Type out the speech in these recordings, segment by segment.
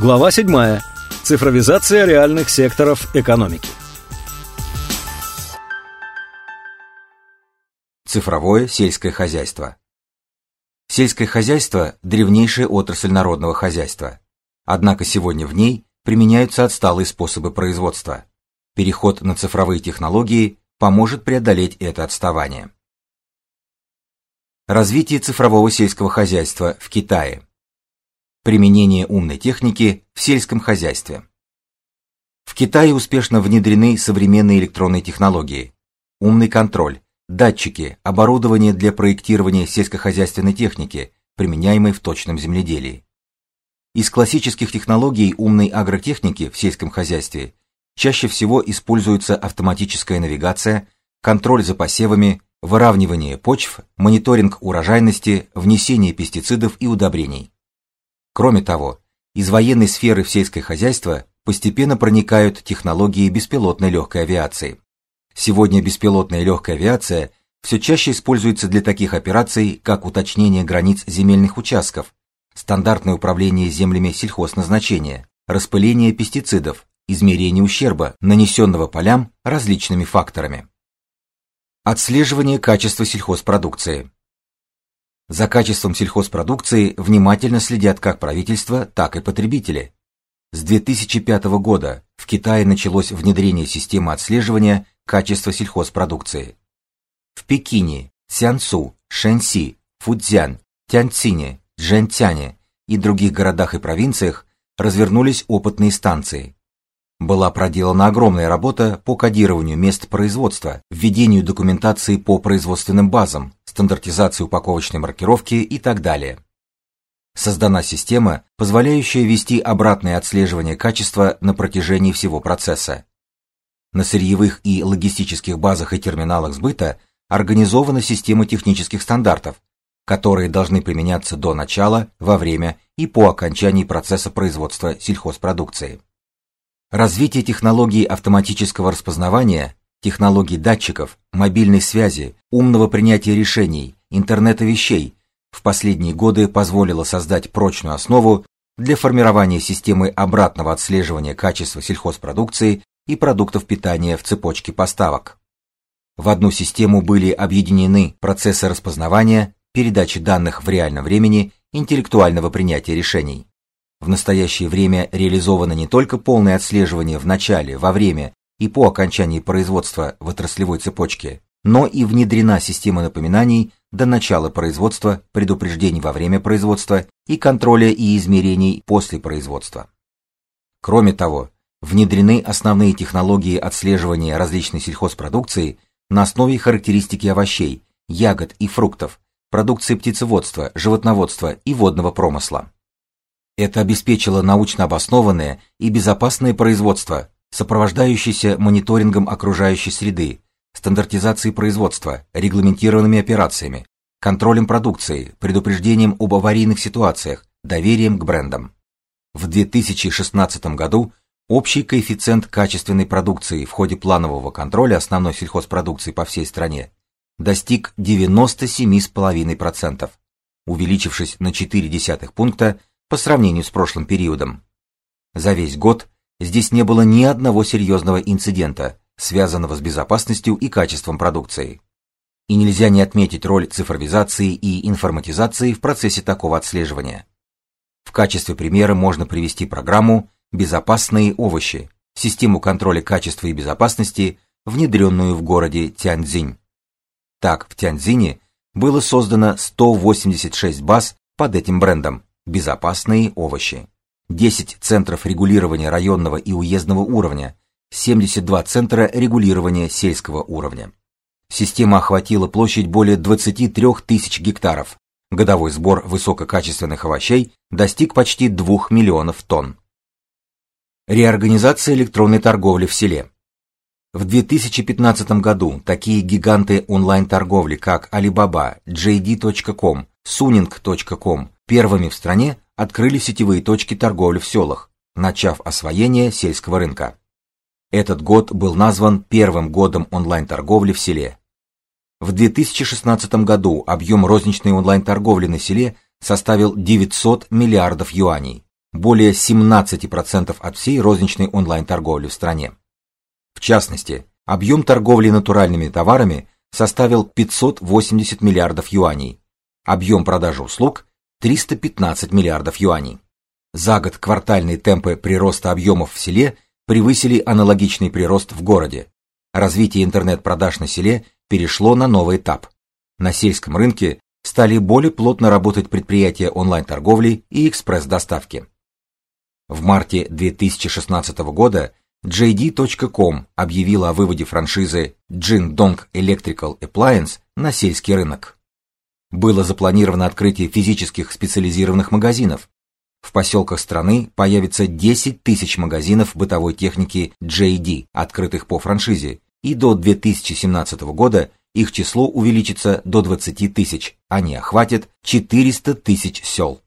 Глава 7. Цифровизация реальных секторов экономики. Цифровое сельское хозяйство. Сельское хозяйство – древнейшая отрасль народного хозяйства. Однако сегодня в ней применяются отсталые способы производства. Переход на цифровые технологии поможет преодолеть это отставание. Развитие цифрового сельского хозяйства в Китае. Применение умной техники в сельском хозяйстве. В Китае успешно внедрены современные электронные технологии, умный контроль, датчики, оборудование для проектирования сельскохозяйственной техники, применяемой в точном земледелии. Из классических технологий умной агротехники в сельском хозяйстве чаще всего используется автоматическая навигация, контроль за посевами, выравнивание почв, мониторинг урожайности, внесение пестицидов и удобрений. Кроме того, из военной сферы в сельское хозяйство постепенно проникают технологии беспилотной легкой авиации. Сегодня беспилотная легкая авиация все чаще используется для таких операций, как уточнение границ земельных участков, стандартное управление землями сельхозназначения, распыление пестицидов, измерение ущерба, нанесенного полям различными факторами. Отслеживание качества сельхозпродукции. За качеством сельхозпродукции внимательно следят как правительство, так и потребители. С 2005 года в Китае началось внедрение системы отслеживания качества сельхозпродукции. В Пекине, Цянсу, Шэньси, Фуцзян, Тяньцине, Джэньцяне и других городах и провинциях развернулись опытные станции. Была проделана огромная работа по кодированию мест производства, введению документации по производственным базам, стандартизации упаковочной маркировки и так далее. Создана система, позволяющая вести обратное отслеживание качества на протяжении всего процесса. На сырьевых и логистических базах и терминалах сбыта организована система технических стандартов, которые должны применяться до начала, во время и по окончании процесса производства сельхозпродукции. Развитие технологий автоматического распознавания, технологий датчиков, мобильной связи, умного принятия решений, интернета вещей в последние годы позволило создать прочную основу для формирования системы обратного отслеживания качества сельхозпродукции и продуктов питания в цепочке поставок. В одну систему были объединены процессы распознавания, передачи данных в реальном времени, интеллектуального принятия решений. В настоящее время реализовано не только полное отслеживание в начале, во время и по окончании производства в отраслевой цепочке, но и внедрена система напоминаний до начала производства, предупреждений во время производства и контроля и измерений после производства. Кроме того, внедрены основные технологии отслеживания различной сельхозпродукции на основе характеристики овощей, ягод и фруктов, продукции птицеводства, животноводства и водного промысла. Это обеспечило научно обоснованное и безопасное производство, сопровождающееся мониторингом окружающей среды, стандартизацией производства, регламентированными операциями, контролем продукции, предупреждением об аварийных ситуациях, доверием к брендам. В 2016 году общий коэффициент качественной продукции в ходе планового контроля основной сельхозпродукции по всей стране достиг 97,5%, увеличившись на 0,4 пункта по сравнению с прошлым периодом. За весь год здесь не было ни одного серьезного инцидента, связанного с безопасностью и качеством продукции. И нельзя не отметить роль цифровизации и информатизации в процессе такого отслеживания. В качестве примера можно привести программу Безопасные овощи, систему контроля качества и безопасности, внедренную в городе Тяньцзинь. Так, в Тяньцзине было создано 186 баз под этим брендом, безопасные овощи, 10 центров регулирования районного и уездного уровня, 72 центра регулирования сельского уровня. Система охватила площадь более 23 тысяч гектаров. Годовой сбор высококачественных овощей достиг почти 2 миллионов тонн. Реорганизация электронной торговли в селе. В 2015 году такие гиганты онлайн-торговли, как Alibaba, JD.com, Suning.com первыми в стране открыли сетевые точки торговли в селах, начав освоение сельского рынка. Этот год был назван первым годом онлайн-торговли в селе. В 2016 году объем розничной онлайн-торговли на селе составил 900 миллиардов юаней. более 17% от всей розничной онлайн-торговли в стране. В частности, объем торговли натуральными товарами составил 580 миллиардов юаней, объем продажи услуг 315 миллиардов юаней. За год квартальные темпы прироста объемов в селе превысили аналогичный прирост в городе. Развитие интернет-продаж на селе перешло на новый этап. На сельском рынке стали более плотно работать предприятия онлайн-торговли и экспресс-доставки. В марте 2016 года JD.com объявила о выводе франшизы Jingdong Electrical Appliance на сельский рынок. Было запланировано открытие физических специализированных магазинов. В поселках страны появится 10 тысяч магазинов бытовой техники JD, открытых по франшизе, и до 2017 года их число увеличится до 20 тысяч, они охватят 400 тысяч сел.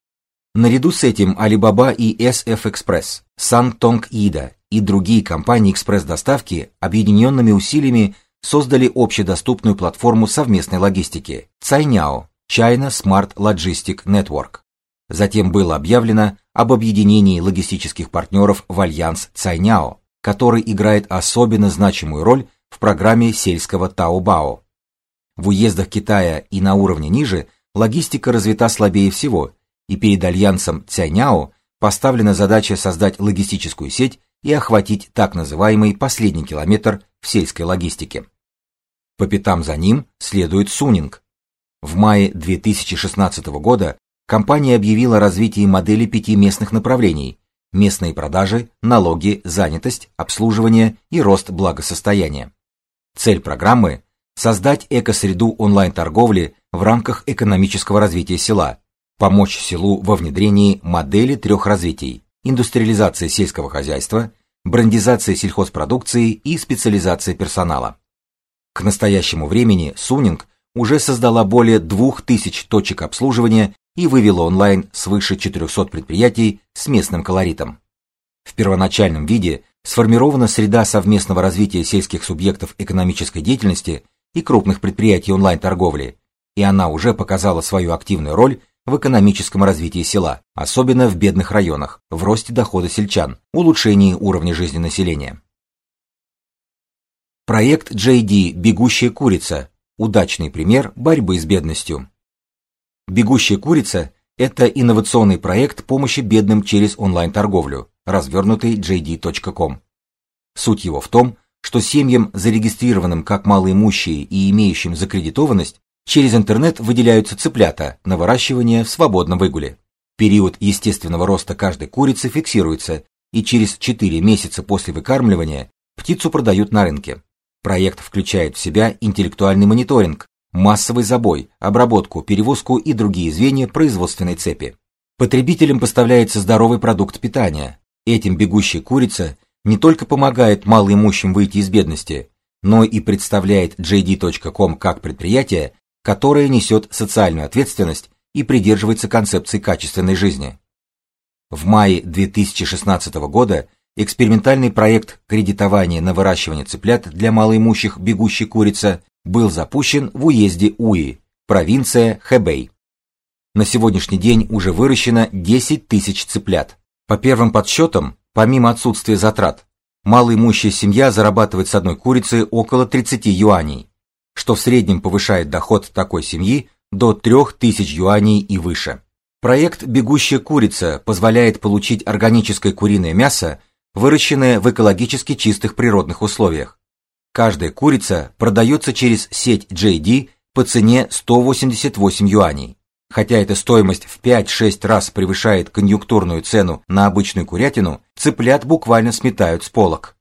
Наряду с этим Alibaba и SF Express, Santong Ida и другие компании экспресс-доставки объединенными усилиями создали общедоступную платформу совместной логистики Cainiao China Smart Logistic Network. Затем было объявлено об объединении логистических партнеров в альянс Cainiao, который играет особенно значимую роль в программе сельского Таобао. В уездах Китая и на уровне ниже логистика развита слабее всего, и перед альянсом Цяняо поставлена задача создать логистическую сеть и охватить так называемый последний километр в сельской логистике. По пятам за ним следует Сунинг. В мае 2016 года компания объявила о развитии модели пяти местных направлений: местные продажи, налоги, занятость, обслуживание и рост благосостояния. Цель программы создать экосреду онлайн-торговли в рамках экономического развития села, помочь селу во внедрении модели трех развитий: индустриализация сельского хозяйства, брендизация сельхозпродукции и специализация персонала. К настоящему времени Сунинг уже создала более 2000 точек обслуживания и вывела онлайн свыше 400 предприятий с местным колоритом. В первоначальном виде сформирована среда совместного развития сельских субъектов экономической деятельности и крупных предприятий онлайн-торговли, и она уже показала свою активную роль в экономическом развитии села, особенно в бедных районах, в росте дохода сельчан, улучшении уровня жизни населения. Проект JD Бегущая курица удачный пример борьбы с бедностью. Бегущая курица это инновационный проект помощи бедным через онлайн-торговлю, развернутый JD.com. Суть его в том, что семьям, зарегистрированным как малоимущие и имеющим закредитованность, через интернет выделяются цыплята на выращивание в свободном выгуле. Период естественного роста каждой курицы фиксируется, и через 4 месяца после выкармливания птицу продают на рынке. Проект включает в себя интеллектуальный мониторинг, массовый забой, обработку, перевозку и другие звенья производственной цепи. Потребителям поставляется здоровый продукт питания. Этим бегущая курица не только помогает малоимущим выйти из бедности, но и представляет JD.com как предприятие, которое несет социальную ответственность и придерживается концепции качественной жизни. В мае 2016 года экспериментальный проект кредитования на выращивание цыплят для малоимущих бегущей курица был запущен в уезде Уи, провинция Хэбэй. На сегодняшний день уже выращено 10 тысяч цыплят. По первым подсчетам, Помимо отсутствия затрат, малоимущая семья зарабатывает с одной курицы около 30 юаней, что в среднем повышает доход такой семьи до 3000 юаней и выше. Проект Бегущая курица позволяет получить органическое куриное мясо, выращенное в экологически чистых природных условиях. Каждая курица продается через сеть JD по цене 188 юаней. Хотя эта стоимость в 5-6 раз превышает конъюнктурную цену на обычную курятину, цыплят буквально сметают с полок.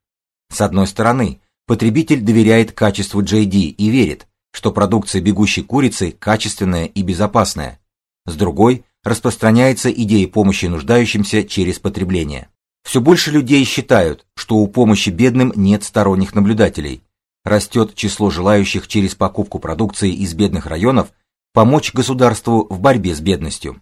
С одной стороны, потребитель доверяет качеству JD и верит, что продукция бегущей курицы качественная и безопасная. С другой, распространяется идея помощи нуждающимся через потребление. Все больше людей считают, что у помощи бедным нет сторонних наблюдателей. Растет число желающих через покупку продукции из бедных районов помочь государству в борьбе с бедностью.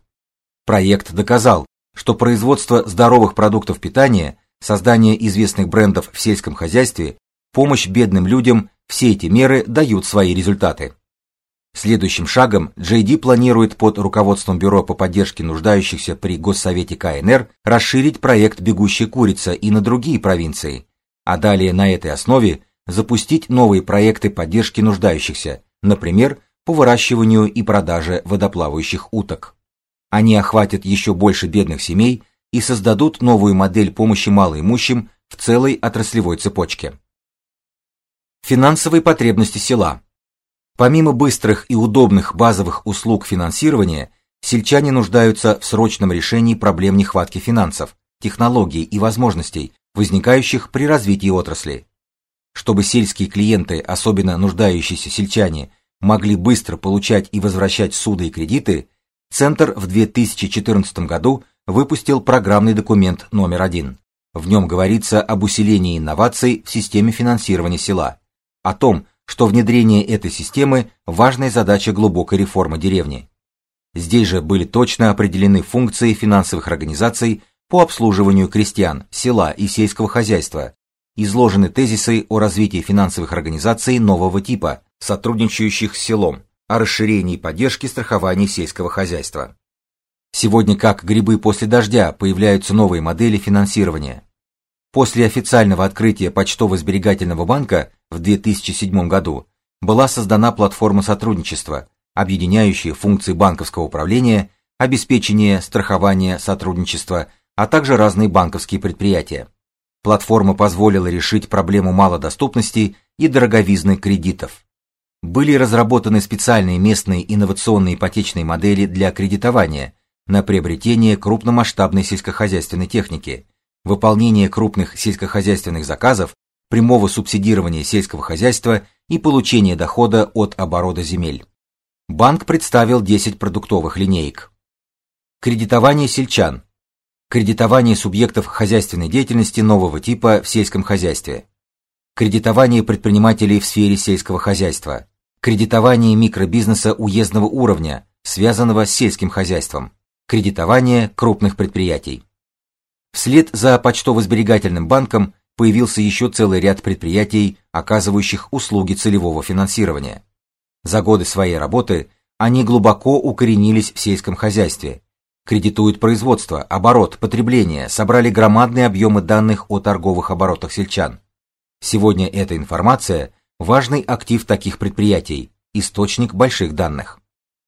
Проект доказал, что производство здоровых продуктов питания, создание известных брендов в сельском хозяйстве, помощь бедным людям все эти меры дают свои результаты. Следующим шагом JD планирует под руководством Бюро по поддержке нуждающихся при Госсовете КНР расширить проект Бегущая курица и на другие провинции, а далее на этой основе запустить новые проекты поддержки нуждающихся, например, по выращиванию и продаже водоплавающих уток. Они охватят еще больше бедных семей и создадут новую модель помощи малоимущим в целой отраслевой цепочке. Финансовые потребности села. Помимо быстрых и удобных базовых услуг финансирования, сельчане нуждаются в срочном решении проблем нехватки финансов, технологий и возможностей, возникающих при развитии отрасли. Чтобы сельские клиенты, особенно нуждающиеся сельчане, могли быстро получать и возвращать суды и кредиты, Центр в 2014 году выпустил программный документ номер один. В нем говорится об усилении инноваций в системе финансирования села, о том, что внедрение этой системы важная задача глубокой реформы деревни. Здесь же были точно определены функции финансовых организаций по обслуживанию крестьян, села и сельского хозяйства. Изложены тезисы о развитии финансовых организаций нового типа, сотрудничающих с селом, о расширении поддержки страхования сельского хозяйства. Сегодня, как грибы после дождя, появляются новые модели финансирования. После официального открытия почтово-сберегательного банка в 2007 году была создана платформа сотрудничества, объединяющая функции банковского управления, обеспечения, страхования, сотрудничества, а также разные банковские предприятия. Платформа позволила решить проблему малодоступности и дороговизны кредитов. Были разработаны специальные местные инновационные ипотечные модели для кредитования на приобретение крупномасштабной сельскохозяйственной техники, выполнение крупных сельскохозяйственных заказов прямого субсидирования сельского хозяйства и получения дохода от оборота земель. Банк представил 10 продуктовых линеек. Кредитование сельчан. Кредитование субъектов хозяйственной деятельности нового типа в сельском хозяйстве. Кредитование предпринимателей в сфере сельского хозяйства. Кредитование микробизнеса уездного уровня, связанного с сельским хозяйством. Кредитование крупных предприятий. Вслед за почтово-сберегательным банком появился еще целый ряд предприятий, оказывающих услуги целевого финансирования. За годы своей работы они глубоко укоренились в сельском хозяйстве, кредитуют производство, оборот, потребление, собрали громадные объемы данных о торговых оборотах сельчан. Сегодня эта информация важный актив таких предприятий, источник больших данных.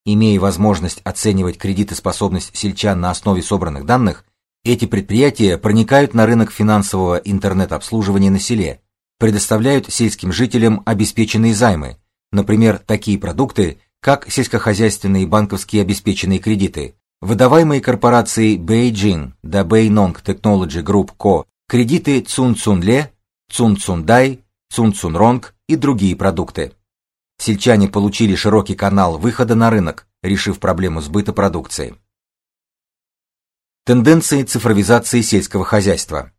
Имея возможность оценивать кредитоспособность сельчан на основе собранных данных, эти предприятия проникают на рынок финансового интернет-обслуживания на селе, предоставляют сельским жителям обеспеченные займы, например, такие продукты, как сельскохозяйственные банковские обеспеченные кредиты, выдаваемые корпорацией Beijing Dabei Nong Technology Group Co. кредиты Цун Цун Ле, Цун Цун Дай, Цун и другие продукты. Сельчане получили широкий канал выхода на рынок, решив проблему сбыта продукции. Тенденции цифровизации сельского хозяйства.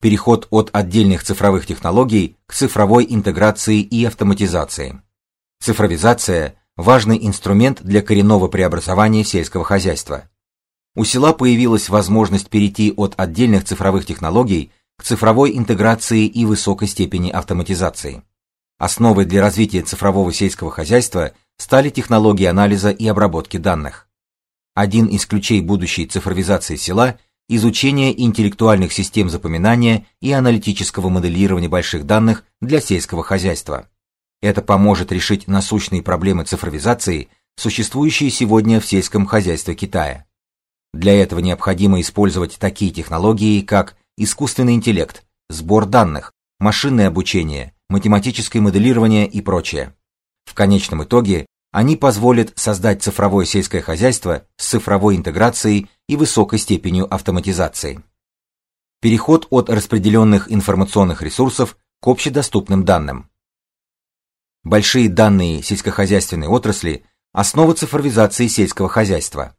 Переход от отдельных цифровых технологий к цифровой интеграции и автоматизации. Цифровизация важный инструмент для коренного преобразования сельского хозяйства. У села появилась возможность перейти от отдельных цифровых технологий к цифровой интеграции и высокой степени автоматизации. Основой для развития цифрового сельского хозяйства стали технологии анализа и обработки данных. Один из ключей будущей цифровизации села изучение интеллектуальных систем запоминания и аналитического моделирования больших данных для сельского хозяйства. Это поможет решить насущные проблемы цифровизации, существующие сегодня в сельском хозяйстве Китая. Для этого необходимо использовать такие технологии, как искусственный интеллект, сбор данных, машинное обучение, математическое моделирование и прочее. В конечном итоге они позволят создать цифровое сельское хозяйство с цифровой интеграцией и высокой степенью автоматизации. Переход от распределенных информационных ресурсов к общедоступным данным. Большие данные сельскохозяйственной отрасли основа цифровизации сельского хозяйства.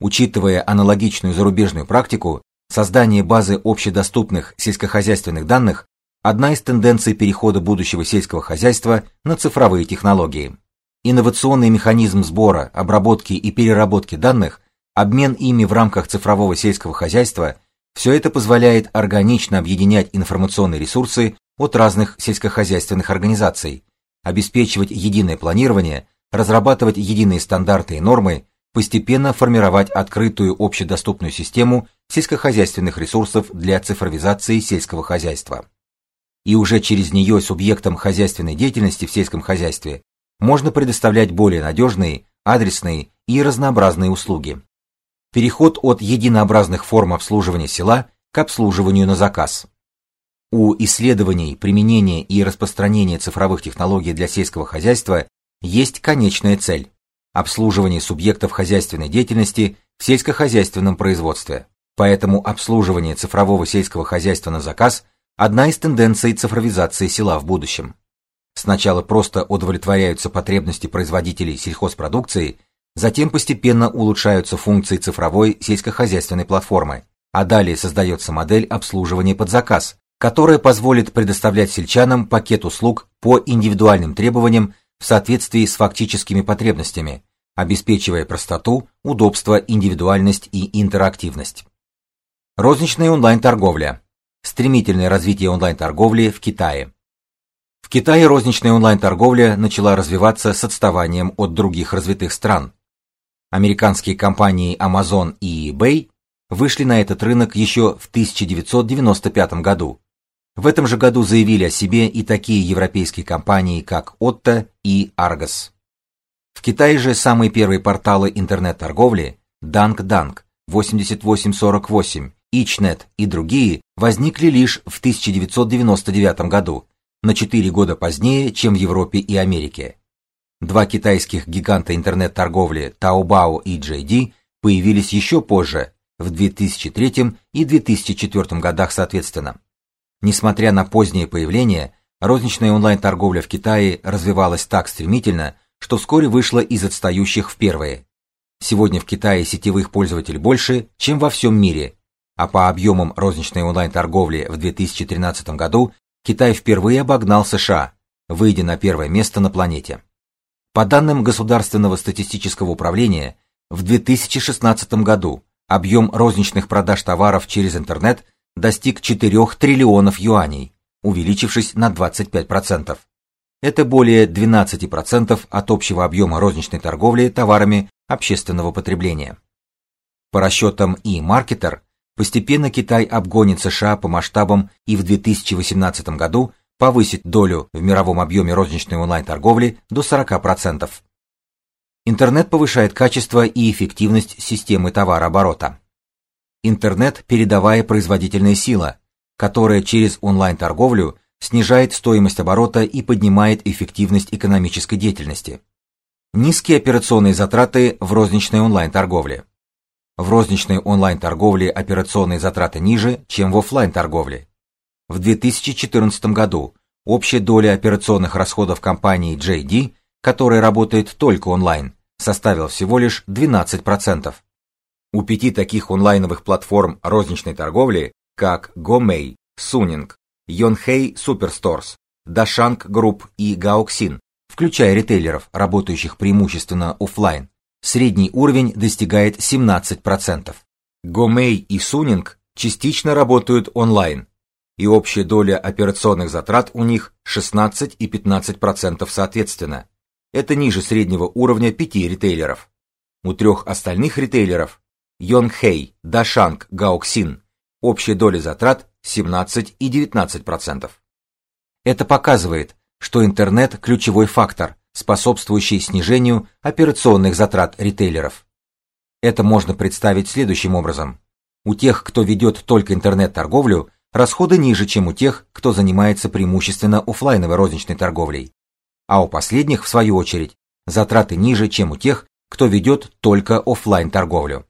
Учитывая аналогичную зарубежную практику, создание базы общедоступных сельскохозяйственных данных одна из тенденций перехода будущего сельского хозяйства на цифровые технологии. Инновационный механизм сбора, обработки и переработки данных, обмен ими в рамках цифрового сельского хозяйства все это позволяет органично объединять информационные ресурсы от разных сельскохозяйственных организаций, обеспечивать единое планирование, разрабатывать единые стандарты и нормы, постепенно формировать открытую общедоступную систему сельскохозяйственных ресурсов для цифровизации сельского хозяйства. И уже через нее субъектам хозяйственной деятельности в сельском хозяйстве можно предоставлять более надежные, адресные и разнообразные услуги. Переход от единообразных форм обслуживания села к обслуживанию на заказ. У исследований, применения и распространения цифровых технологий для сельского хозяйства есть конечная цель обслуживание субъектов хозяйственной деятельности в сельскохозяйственном производстве. Поэтому обслуживание цифрового сельского хозяйства на заказ одна из тенденций цифровизации села в будущем. Сначала просто удовлетворяются потребности производителей сельхозпродукции, затем постепенно улучшаются функции цифровой сельскохозяйственной платформы, а далее создается модель обслуживания под заказ, которая позволит предоставлять сельчанам пакет услуг по индивидуальным требованиям в соответствии с фактическими потребностями, обеспечивая простоту, удобство, индивидуальность и интерактивность. Розничная онлайн-торговля. Стремительное развитие онлайн-торговли в Китае. В Китае розничная онлайн-торговля начала развиваться с отставанием от других развитых стран. Американские компании Amazon и eBay вышли на этот рынок еще в 1995 году в этом же году заявили о себе и такие европейские компании, как Otto и Argos. В Китае же самые первые порталы интернет-торговли DankDank, 8848, Ichnet и другие возникли лишь в 1999 году, на 4 года позднее, чем в Европе и Америке. Два китайских гиганта интернет-торговли Taobao и JD появились еще позже, в 2003 и 2004 годах соответственно. Несмотря на позднее появление, розничная онлайн-торговля в Китае развивалась так стремительно, что вскоре вышла из отстающих в первые. Сегодня в Китае сетевых пользователей больше, чем во всем мире, а по объемам розничной онлайн-торговли в 2013 году Китай впервые обогнал США, выйдя на первое место на планете. По данным Государственного статистического управления, в 2016 году объем розничных продаж товаров через интернет достиг 4 триллионов юаней, увеличившись на 25%. Это более 12% от общего объема розничной торговли товарами общественного потребления. По расчетам eMarketer, постепенно Китай обгонит США по масштабам и в 2018 году повысит долю в мировом объеме розничной онлайн-торговли до 40%. Интернет повышает качество и эффективность системы товарооборота. Интернет – передовая производительная сила, которая через онлайн-торговлю снижает стоимость оборота и поднимает эффективность экономической деятельности. Низкие операционные затраты в розничной онлайн-торговле. В розничной онлайн-торговле операционные затраты ниже, чем в офлайн-торговле. В 2014 году общая доля операционных расходов компании JD, которая работает только онлайн, составила всего лишь 12%. У пяти таких онлайновых платформ розничной торговли, как Gomei, Suning, Yonhei Superstores, Dashang Group и Gaoxin, включая ритейлеров, работающих преимущественно офлайн, средний уровень достигает 17%. Gomei и Suning частично работают онлайн, и общая доля операционных затрат у них 16 и 15% соответственно. Это ниже среднего уровня пяти ритейлеров. У трех остальных ритейлеров Йонхэй, Дашанг, Гаоксин. Общая доля затрат 17 и 19%. Это показывает, что интернет ключевой фактор, способствующий снижению операционных затрат ритейлеров. Это можно представить следующим образом: у тех, кто ведет только интернет-торговлю, расходы ниже, чем у тех, кто занимается преимущественно офлайновой розничной торговлей. А у последних, в свою очередь, затраты ниже, чем у тех, кто ведет только офлайн торговлю.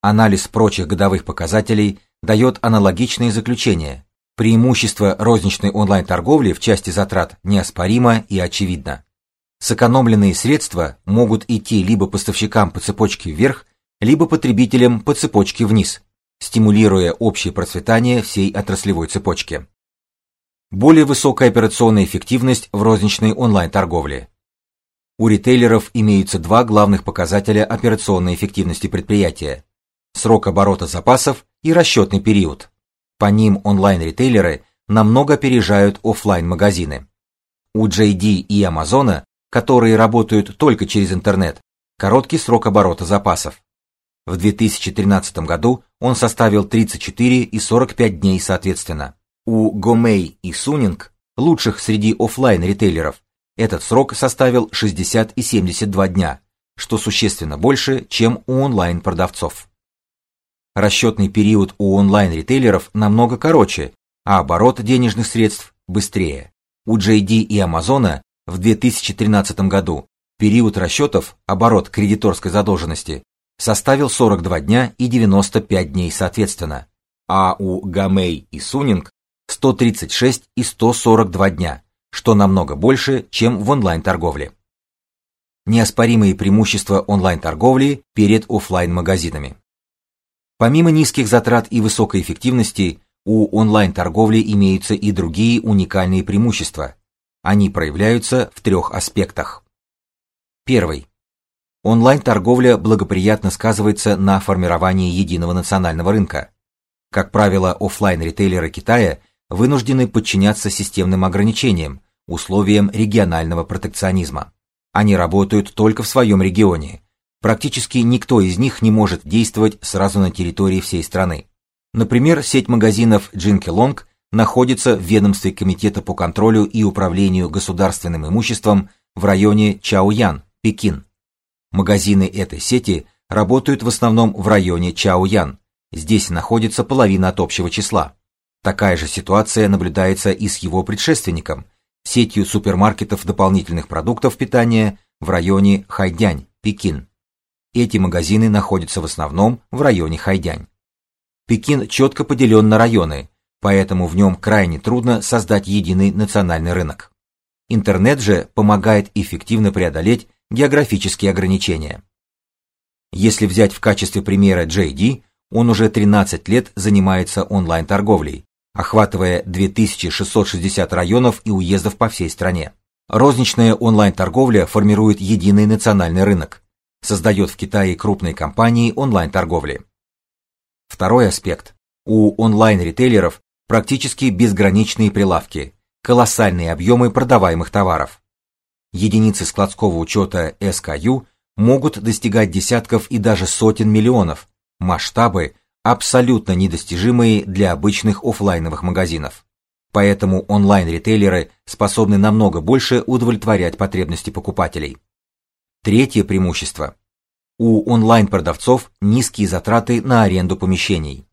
Анализ прочих годовых показателей дает аналогичные заключения. Преимущество розничной онлайн-торговли в части затрат неоспоримо и очевидно. Сэкономленные средства могут идти либо поставщикам по цепочке вверх, либо потребителям по цепочке вниз, стимулируя общее процветание всей отраслевой цепочки. Более высокая операционная эффективность в розничной онлайн-торговле. У ритейлеров имеются два главных показателя операционной эффективности предприятия срок оборота запасов и расчетный период. По ним онлайн-ритейлеры намного опережают офлайн-магазины. У JD и Amazon которые работают только через интернет, короткий срок оборота запасов. В 2013 году он составил 34 и 45 дней соответственно. У Гомей и Сунинг, лучших среди офлайн ритейлеров, этот срок составил 60 и 72 дня, что существенно больше, чем у онлайн-продавцов. Расчетный период у онлайн-ритейлеров намного короче, а оборот денежных средств быстрее. У JD и Amazon в 2013 году период расчетов, оборот кредиторской задолженности, составил 42 дня и 95 дней соответственно, а у Гамей и Сунинг 136 и 142 дня, что намного больше, чем в онлайн-торговле. Неоспоримые преимущества онлайн-торговли перед офлайн-магазинами. Помимо низких затрат и высокой эффективности, у онлайн-торговли имеются и другие уникальные преимущества. Они проявляются в трех аспектах. Первый. Онлайн-торговля благоприятно сказывается на формировании единого национального рынка. Как правило, офлайн-ритейлеры Китая вынуждены подчиняться системным ограничениям, условиям регионального протекционизма. Они работают только в своем регионе. Практически никто из них не может действовать сразу на территории всей страны. Например, сеть магазинов Джинки Лонг находится в ведомстве Комитета по контролю и управлению государственным имуществом в районе Чаоян, Пекин. Магазины этой сети работают в основном в районе Чаоян. Здесь находится половина от общего числа. Такая же ситуация наблюдается и с его предшественником, сетью супермаркетов дополнительных продуктов питания в районе Хайдянь, Пекин. Эти магазины находятся в основном в районе Хайдянь. Пекин четко поделен на районы, поэтому в нем крайне трудно создать единый национальный рынок. Интернет же помогает эффективно преодолеть географические ограничения. Если взять в качестве примера JD, он уже 13 лет занимается онлайн-торговлей, охватывая 2660 районов и уездов по всей стране. Розничная онлайн-торговля формирует единый национальный рынок, создает в Китае крупные компании онлайн-торговли. Второй аспект. У онлайн-ритейлеров практически безграничные прилавки, колоссальные объемы продаваемых товаров. Единицы складского учета SKU могут достигать десятков и даже сотен миллионов, масштабы абсолютно недостижимые для обычных офлайновых магазинов. Поэтому онлайн-ритейлеры способны намного больше удовлетворять потребности покупателей. Третье преимущество. У онлайн-продавцов низкие затраты на аренду помещений.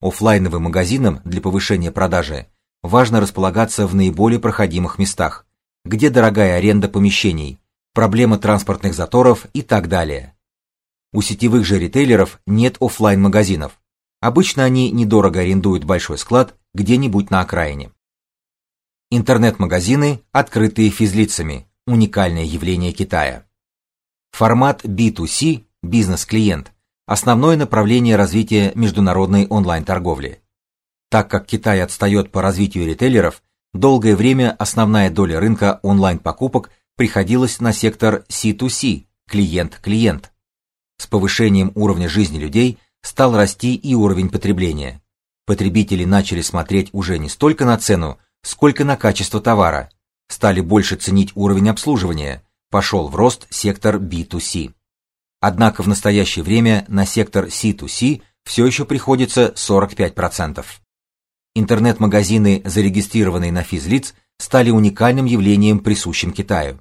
Офлайновым магазинам для повышения продажи важно располагаться в наиболее проходимых местах, где дорогая аренда помещений, проблема транспортных заторов и так далее. У сетевых же ритейлеров нет офлайн-магазинов. Обычно они недорого арендуют большой склад где-нибудь на окраине. Интернет-магазины, открытые физлицами, уникальное явление Китая. Формат B2C, бизнес-клиент, основное направление развития международной онлайн-торговли. Так как Китай отстает по развитию ритейлеров, долгое время основная доля рынка онлайн-покупок приходилась на сектор C2C, клиент-клиент. С повышением уровня жизни людей стал расти и уровень потребления. Потребители начали смотреть уже не столько на цену, сколько на качество товара, стали больше ценить уровень обслуживания, пошел в рост сектор B2C. Однако в настоящее время на сектор C2C все еще приходится 45%. Интернет-магазины, зарегистрированные на физлиц, стали уникальным явлением, присущим Китаю.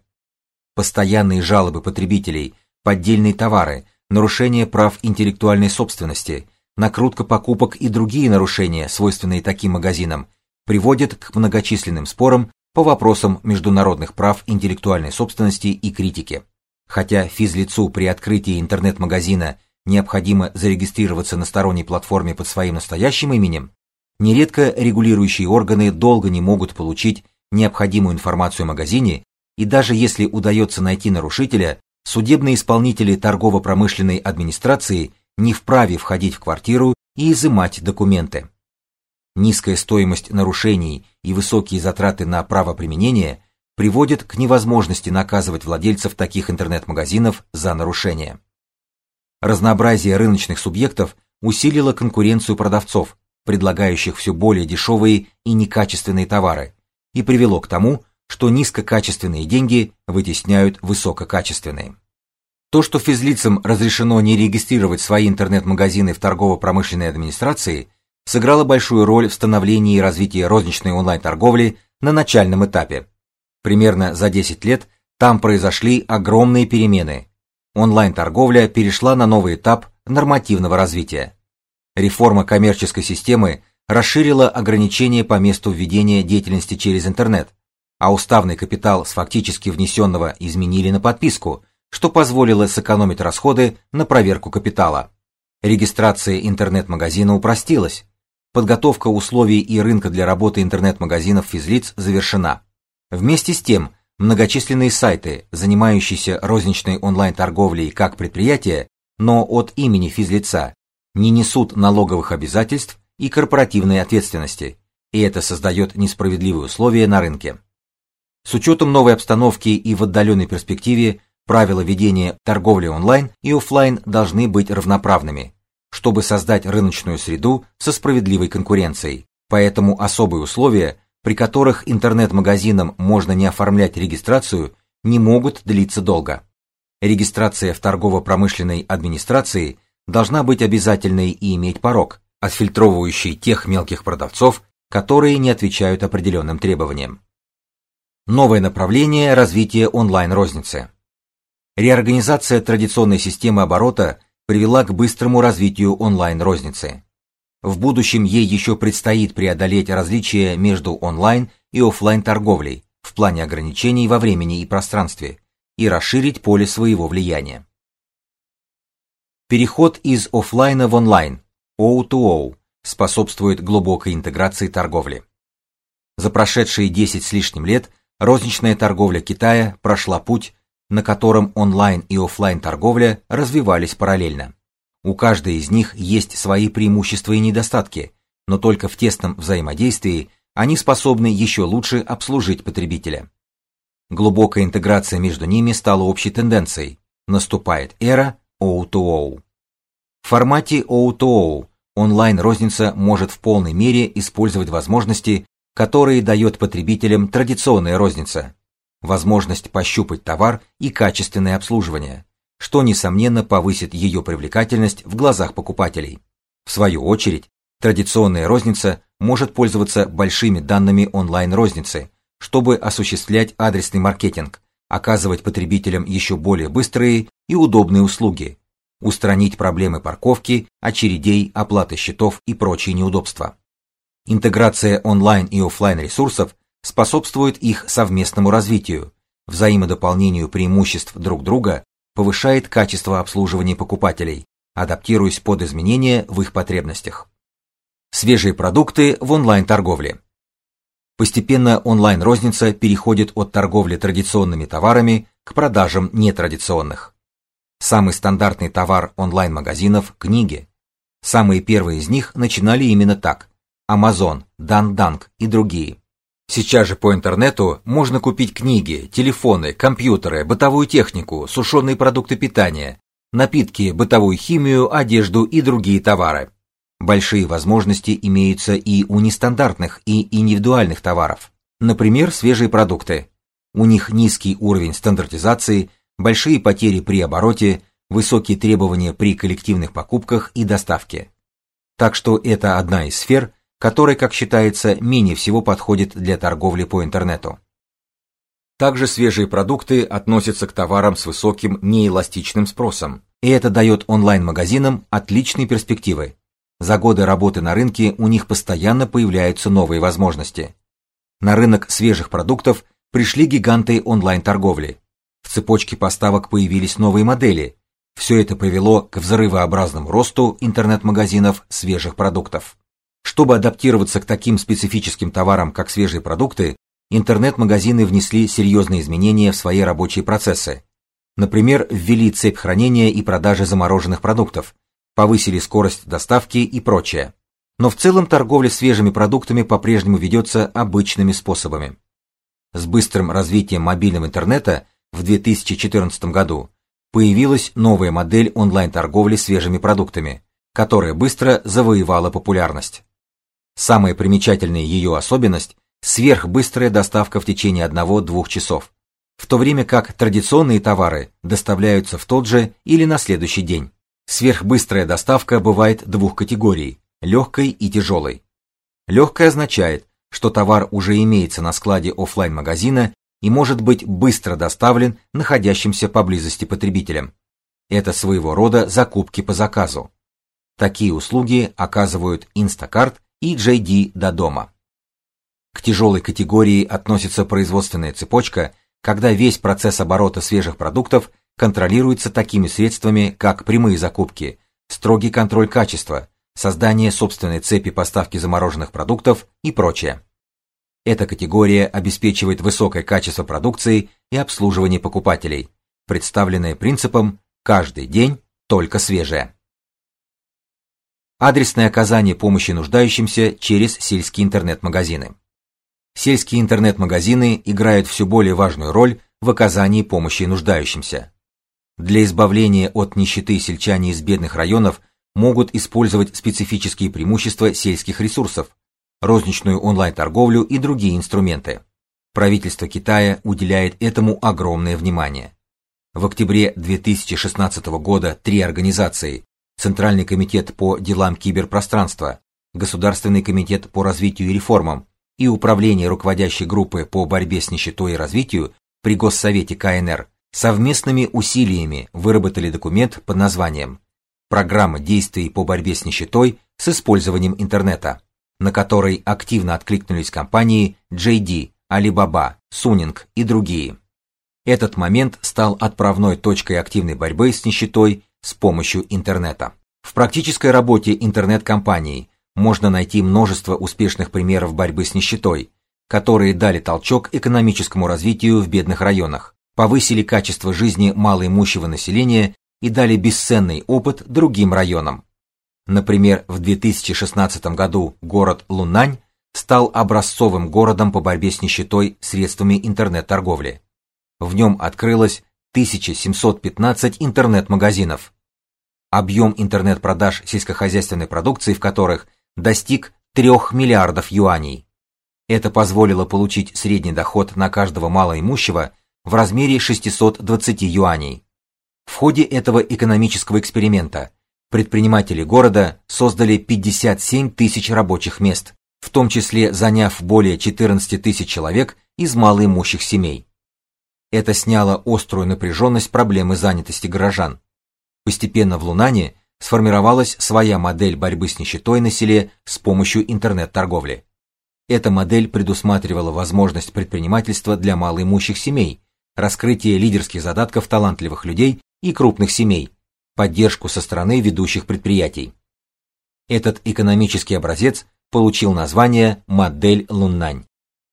Постоянные жалобы потребителей, поддельные товары, нарушение прав интеллектуальной собственности, накрутка покупок и другие нарушения, свойственные таким магазинам, приводят к многочисленным спорам по вопросам международных прав интеллектуальной собственности и критики. Хотя физлицу при открытии интернет-магазина необходимо зарегистрироваться на сторонней платформе под своим настоящим именем, нередко регулирующие органы долго не могут получить необходимую информацию о магазине, и даже если удается найти нарушителя, судебные исполнители торгово-промышленной администрации не вправе входить в квартиру и изымать документы. Низкая стоимость нарушений и высокие затраты на правоприменение приводят к невозможности наказывать владельцев таких интернет-магазинов за нарушения. Разнообразие рыночных субъектов усилило конкуренцию продавцов, предлагающих все более дешевые и некачественные товары, и привело к тому, что низкокачественные деньги вытесняют высококачественные. То, что физлицам разрешено не регистрировать свои интернет-магазины в торгово-промышленной администрации, сыграло большую роль в становлении и развитии розничной онлайн-торговли на начальном этапе. Примерно за 10 лет там произошли огромные перемены. Онлайн-торговля перешла на новый этап нормативного развития. Реформа коммерческой системы расширила ограничения по месту введения деятельности через интернет, а уставный капитал с фактически внесенного изменили на подписку, что позволило сэкономить расходы на проверку капитала. Регистрация интернет-магазина упростилась. Подготовка условий и рынка для работы интернет-магазинов физлиц завершена. Вместе с тем, многочисленные сайты, занимающиеся розничной онлайн-торговлей как предприятия, но от имени физлица, не несут налоговых обязательств и корпоративной ответственности, и это создает несправедливые условия на рынке. С учетом новой обстановки и в отдаленной перспективе правила ведения торговли онлайн и офлайн должны быть равноправными, чтобы создать рыночную среду со справедливой конкуренцией. Поэтому особые условия, при которых интернет-магазинам можно не оформлять регистрацию, не могут длиться долго. Регистрация в торгово-промышленной администрации должна быть обязательной и иметь порог, отфильтровывающий тех мелких продавцов, которые не отвечают определенным требованиям. Новое направление развития онлайн-розницы. Реорганизация традиционной системы оборота привела к быстрому развитию онлайн-розницы. В будущем ей еще предстоит преодолеть различия между онлайн и офлайн торговлей в плане ограничений во времени и пространстве и расширить поле своего влияния. Переход из офлайна в онлайн O2O способствует глубокой интеграции торговли. За прошедшие 10 с лишним лет розничная торговля Китая прошла путь, на котором онлайн и офлайн торговля развивались параллельно. У каждой из них есть свои преимущества и недостатки, но только в тесном взаимодействии они способны еще лучше обслужить потребителя. Глубокая интеграция между ними стала общей тенденцией. Наступает эра O2O. В формате O2O онлайн-розница может в полной мере использовать возможности, которые дает потребителям традиционная розница. Возможность пощупать товар и качественное обслуживание, что несомненно повысит ее привлекательность в глазах покупателей. В свою очередь, традиционная розница может пользоваться большими данными онлайн-розницы, чтобы осуществлять адресный маркетинг, оказывать потребителям еще более быстрые и удобные услуги, устранить проблемы парковки, очередей, оплаты счетов и прочие неудобства. Интеграция онлайн и офлайн ресурсов способствует их совместному развитию, взаимодополнению преимуществ друг друга, повышает качество обслуживания покупателей, адаптируясь под изменения в их потребностях. Свежие продукты в онлайн-торговле. Постепенно онлайн-розница переходит от торговли традиционными товарами к продажам нетрадиционных. Самый стандартный товар онлайн-магазинов книги. Самые первые из них начинали именно так: Amazon, Dandank и другие. Сейчас же по интернету можно купить книги, телефоны, компьютеры, бытовую технику, сушеные продукты питания, напитки, бытовую химию, одежду и другие товары. Большие возможности имеются и у нестандартных и индивидуальных товаров. Например, свежие продукты. У них низкий уровень стандартизации, большие потери при обороте, высокие требования при коллективных покупках и доставке. Так что это одна из сфер, которая, как считается, менее всего подходит для торговли по интернету. Также свежие продукты относятся к товарам с высоким неэластичным спросом, и это дает онлайн-магазинам отличные перспективы. За годы работы на рынке у них постоянно появляются новые возможности. На рынок свежих продуктов пришли гиганты онлайн-торговли, в цепочке поставок появились новые модели. Все это привело к взрывообразному росту интернет-магазинов свежих продуктов. Чтобы адаптироваться к таким специфическим товарам, как свежие продукты, интернет-магазины внесли серьезные изменения в свои рабочие процессы. Например, ввели цепь хранения и продажи замороженных продуктов, повысили скорость доставки и прочее. Но в целом торговля свежими продуктами по-прежнему ведется обычными способами. С быстрым развитием мобильного интернета в 2014 году появилась новая модель онлайн-торговли свежими продуктами, которая быстро завоевала популярность. Самая примечательная ее особенность сверхбыстрая доставка в течение 1-2 часов, в то время как традиционные товары доставляются в тот же или на следующий день. Сверхбыстрая доставка бывает двух категорий легкой и тяжелой. Легкая означает, что товар уже имеется на складе офлайн магазина и может быть быстро доставлен находящимся поблизости потребителям. Это своего рода закупки по заказу. Такие услуги оказывают Instacart и JD до дома. К тяжелой категории относится производственная цепочка, когда весь процесс оборота свежих продуктов контролируется такими средствами, как прямые закупки, строгий контроль качества, создание собственной цепи поставки замороженных продуктов и прочее. Эта категория обеспечивает высокое качество продукции и обслуживание покупателей, представленное принципом каждый день только свежее. Адресное оказание помощи нуждающимся через сельские интернет-магазины. Сельские интернет-магазины играют все более важную роль в оказании помощи нуждающимся. Для избавления от нищеты сельчане из бедных районов могут использовать специфические преимущества сельских ресурсов, розничную онлайн-торговлю и другие инструменты. Правительство Китая уделяет этому огромное внимание. В октябре 2016 года три организации: Центральный комитет по делам киберпространства, Государственный комитет по развитию и реформам и Управление руководящей группы по борьбе с нищетой и развитию при Госсовете КНР совместными усилиями выработали документ под названием Программа действий по борьбе с нищетой с использованием интернета, на который активно откликнулись компании JD, Alibaba, Suning и другие. Этот момент стал отправной точкой активной борьбы с нищетой с помощью интернета. В практической работе интернет-компаний можно найти множество успешных примеров борьбы с нищетой, которые дали толчок экономическому развитию в бедных районах, повысили качество жизни малоимущего населения и дали бесценный опыт другим районам. Например, в 2016 году город Лунань стал образцовым городом по борьбе с нищетой средствами интернет-торговли. В нем открылось 1715 интернет-магазинов. Объем интернет-продаж сельскохозяйственной продукции в которых достиг 3 миллиардов юаней. Это позволило получить средний доход на каждого малоимущего в размере 620 юаней. В ходе этого экономического эксперимента предприниматели города создали 57 тысяч рабочих мест, в том числе заняв более 14 тысяч человек из малоимущих семей. Это сняло острую напряженность проблемы занятости горожан. Постепенно в Лунане сформировалась своя модель борьбы с нищетой на селе с помощью интернет-торговли. Эта модель предусматривала возможность предпринимательства для малоимущих семей, раскрытие лидерских задатков талантливых людей и крупных семей, поддержку со стороны ведущих предприятий. Этот экономический образец получил название модель Луннань.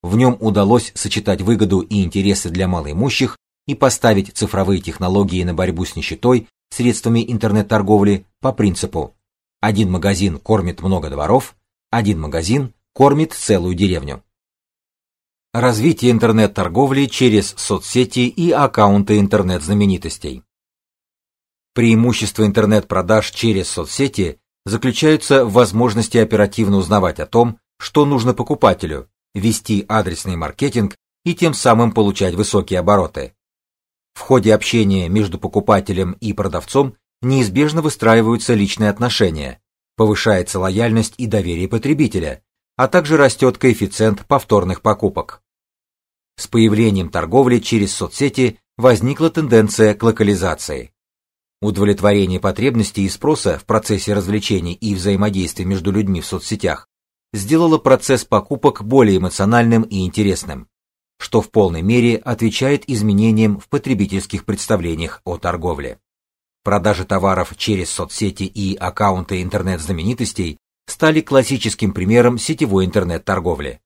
В нем удалось сочетать выгоду и интересы для малоимущих и поставить цифровые технологии на борьбу с нищетой средствами интернет-торговли по принципу: один магазин кормит много дворов, один магазин кормит целую деревню. Развитие интернет-торговли через соцсети и аккаунты интернет-знаменитостей. Преимущество интернет-продаж через соцсети заключаются в возможности оперативно узнавать о том, что нужно покупателю, вести адресный маркетинг и тем самым получать высокие обороты. В ходе общения между покупателем и продавцом неизбежно выстраиваются личные отношения, повышается лояльность и доверие потребителя, а также растет коэффициент повторных покупок. С появлением торговли через соцсети возникла тенденция к локализации. Удовлетворение потребностей и спроса в процессе развлечений и взаимодействия между людьми в соцсетях сделало процесс покупок более эмоциональным и интересным что в полной мере отвечает изменениям в потребительских представлениях о торговле. Продажи товаров через соцсети и аккаунты интернет-знаменитостей стали классическим примером сетевой интернет-торговли.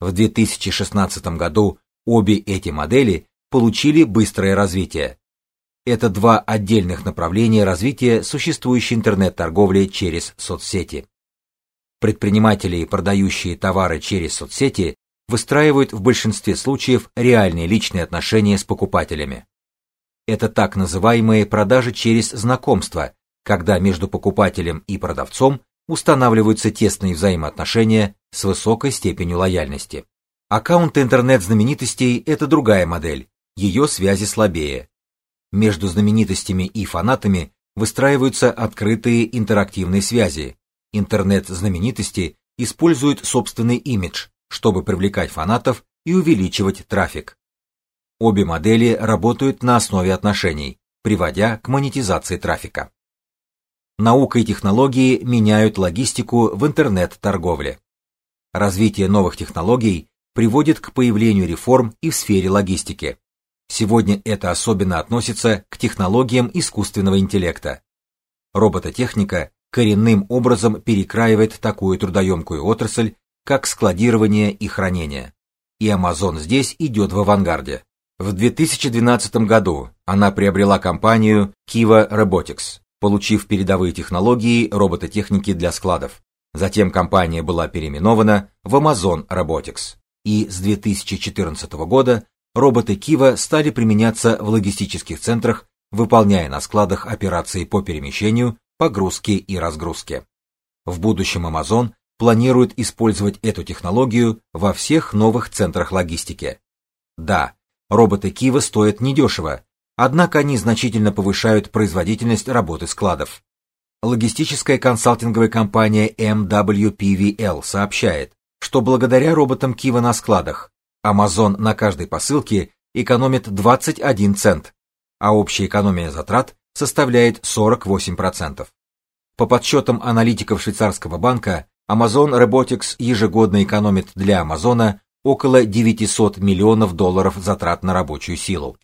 В 2016 году обе эти модели получили быстрое развитие. Это два отдельных направления развития существующей интернет-торговли через соцсети. Предприниматели, продающие товары через соцсети, выстраивают в большинстве случаев реальные личные отношения с покупателями. Это так называемые продажи через знакомство, когда между покупателем и продавцом устанавливаются тесные взаимоотношения с высокой степенью лояльности. Аккаунты интернет-знаменитостей – это другая модель, ее связи слабее. Между знаменитостями и фанатами выстраиваются открытые интерактивные связи. Интернет-знаменитости используют собственный имидж, чтобы привлекать фанатов и увеличивать трафик. Обе модели работают на основе отношений, приводя к монетизации трафика. Наука и технологии меняют логистику в интернет-торговле. Развитие новых технологий приводит к появлению реформ и в сфере логистики. Сегодня это особенно относится к технологиям искусственного интеллекта. Робототехника коренным образом перекраивает такую трудоемкую отрасль, как складирование и хранение. И Amazon здесь идет в авангарде. В 2012 году она приобрела компанию Kiva Robotics, получив передовые технологии робототехники для складов. Затем компания была переименована в Amazon Robotics и с 2014 года роботы Кива стали применяться в логистических центрах, выполняя на складах операции по перемещению, погрузке и разгрузке. В будущем Amazon планирует использовать эту технологию во всех новых центрах логистики. Да, роботы Кива стоят недешево, однако они значительно повышают производительность работы складов. Логистическая консалтинговая компания MWPVL сообщает, что благодаря роботам Кива на складах Amazon на каждой посылке экономит 21 цент, а общая экономия затрат составляет 48%. По подсчетам аналитиков швейцарского банка, Amazon Robotics ежегодно экономит для Амазона около 900 миллионов долларов затрат на рабочую силу.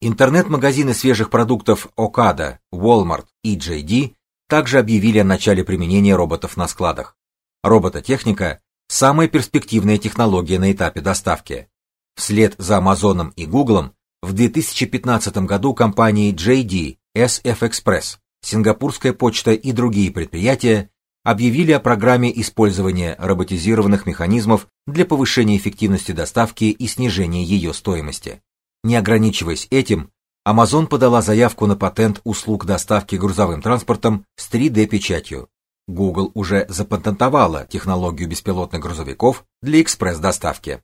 Интернет-магазины свежих продуктов Okada, Walmart и JD также объявили о начале применения роботов на складах. Робототехника самая перспективная технология на этапе доставки. Вслед за Amazon и Google в 2015 году компании JD, SF Express, Сингапурская почта и другие предприятия объявили о программе использования роботизированных механизмов для повышения эффективности доставки и снижения ее стоимости. Не ограничиваясь этим, Amazon подала заявку на патент услуг доставки грузовым транспортом с 3D-печатью. Google уже запатентовала технологию беспилотных грузовиков для экспресс-доставки.